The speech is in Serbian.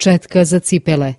četka za cipele.